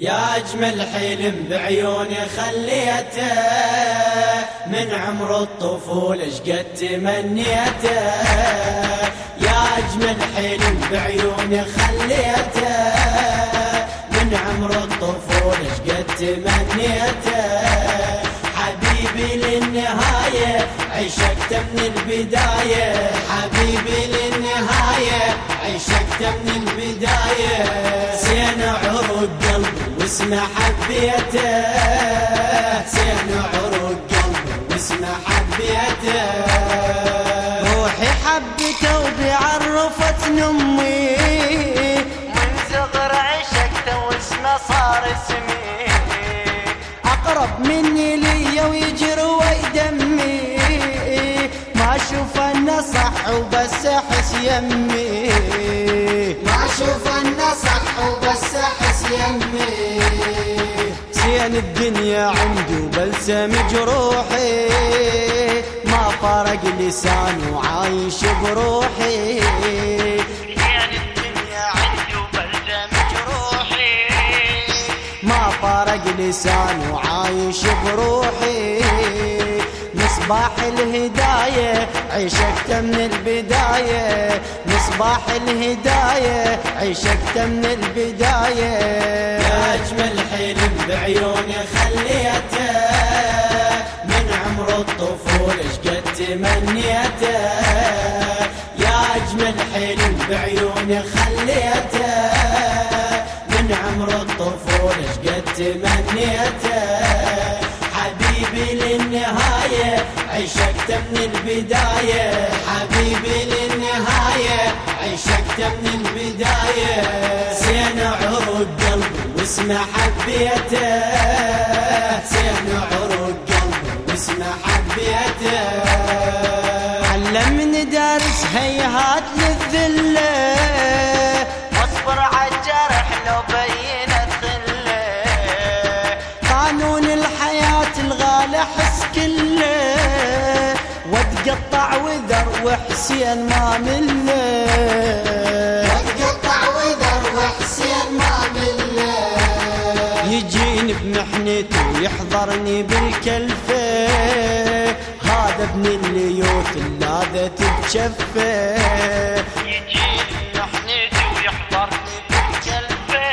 يا أجمل حلم بعيوني خليته من عمر الطفولة شقد تمنيته؟ يا أجمل حلم بعيوني خليته من عمر الطفولة شقد تمنيته؟ حبيبي للنهاية عشقت من البداية. حبيبي للنهاية عشقت من البداية. واسمه حبيته سين عروق قلبي واسمه حبيته روحي حبته وبعرفت امي من صغر عشقته واسمه صار اسمي. أقرب مني لي ويجري دمي ما أشوف أنه صح وبس أحس يمي. الدنيا عندي وبلسم جروحي ما فرق لساني وعايش بروحي. ما فرق لساني وعايش بروحي. مصباح الهداية عشقت من البداية. مصباح الهداية عشقت من البداية. يا أجمل حلم بعيوني تمنيته حبيبي للنهاية عشقت من البداية. حبيبي للنهاية عشقت من البداية. سين عروق قلبي واسمه حبيته. سين عروق قلبي واسمه حبيته. علمني درس هيهات للذلة. واصبر عالجرح لو بينت واتقطع وذر وحسين ما مله وتقطع وذر وحسين ما مله يجيني بمحنتي ويحضرني بالكلفة. هذا ابن الليوث اللاذت بجفة يجيني بمحنتي ويحضرني بالكلفة.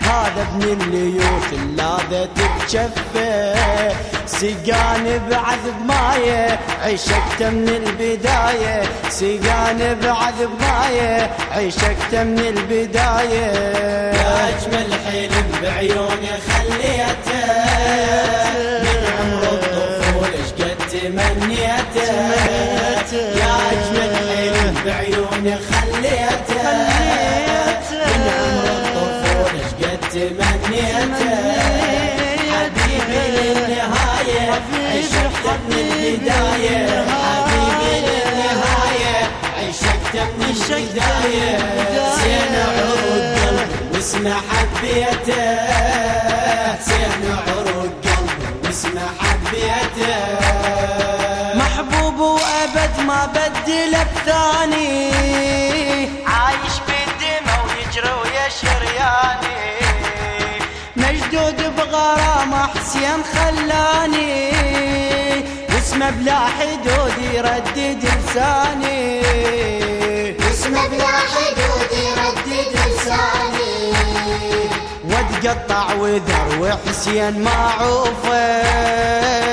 هذا ابن الليوث اللاذت بجفة سقاني بعذب ماية عشقت من البداية. سقاني بعذب ماية عشقت من البداية. يا أجمل حلم بعيوني خليته. من عمر الطفولة شقد تمنيته يا أجمل حلم بعيوني خليته. من عمر الطفولة شقد تمنيته من البداية حبيبي للنهاية عشقت من البداية سين عروق قلبي واسمه حبيته سين عروق قلبي واسمه حبيته محبوب وأبد ما بدل الثاني. اسمه بلا حدود يردد لساني. اسمه بلا حدود يردد لساني. واتقطع وذر وحسين معروفه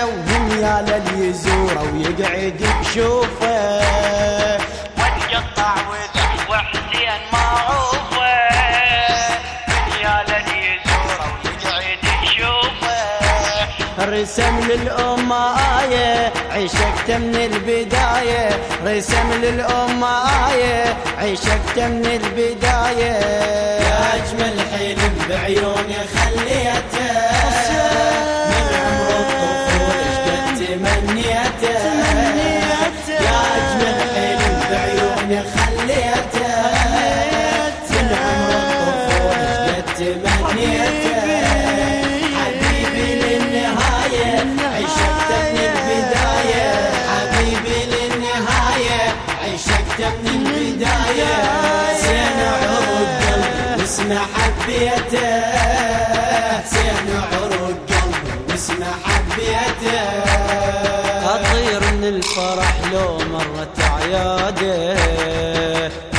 وهم يا للي يزوره ويقعد بشوفه. رسم للأمة آية عشقت من البداية. رسم للأمة آية عشقت من البداية. يا أجمل حلم بعيوني خليته. اسمع حبيته سين عروق قلبي واسمع حبيته أطير من الفرح لو مرت عياده.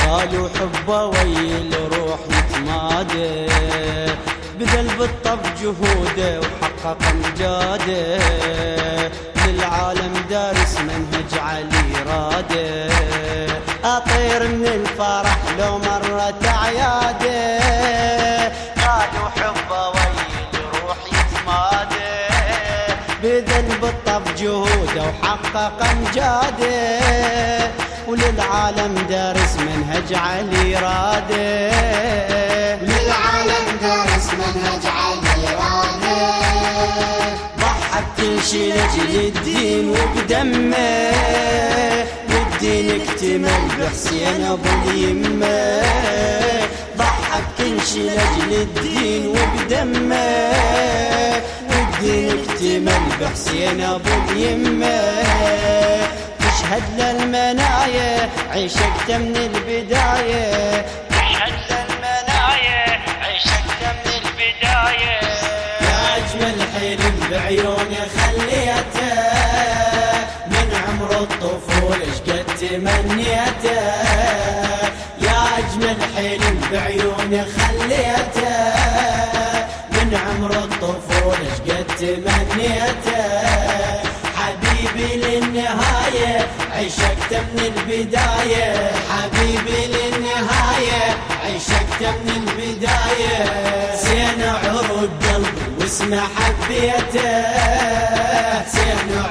قالوا حبه ويل روح يتماده بذل بالطب جهوده وحقق أمجاده. للعالم دارس منهج علي راده. جهوده وحقق امجاده وللعالم دارس منهج علي راده للعالم دارس منهج علي راده ضحى بكل شي لأجل الدين وبدمه. والدين اكتمل بحسين ابو اليمه ضحى بكل شي لأجل الدين وبدمه. اكتمل بحسين ابو اليمه تشهد للمنايا عيشك من البدايه تشهد للمنايا عيشك من البدايه يا أجمل حلم بعيوني خليته. من عمر الطفولة شقد تمنيته يا أجمل حلم بعيوني خليته. البداية حبيبي للنهاية عشقت من البداية. زين عروق قلبي واسمع حبيته. زين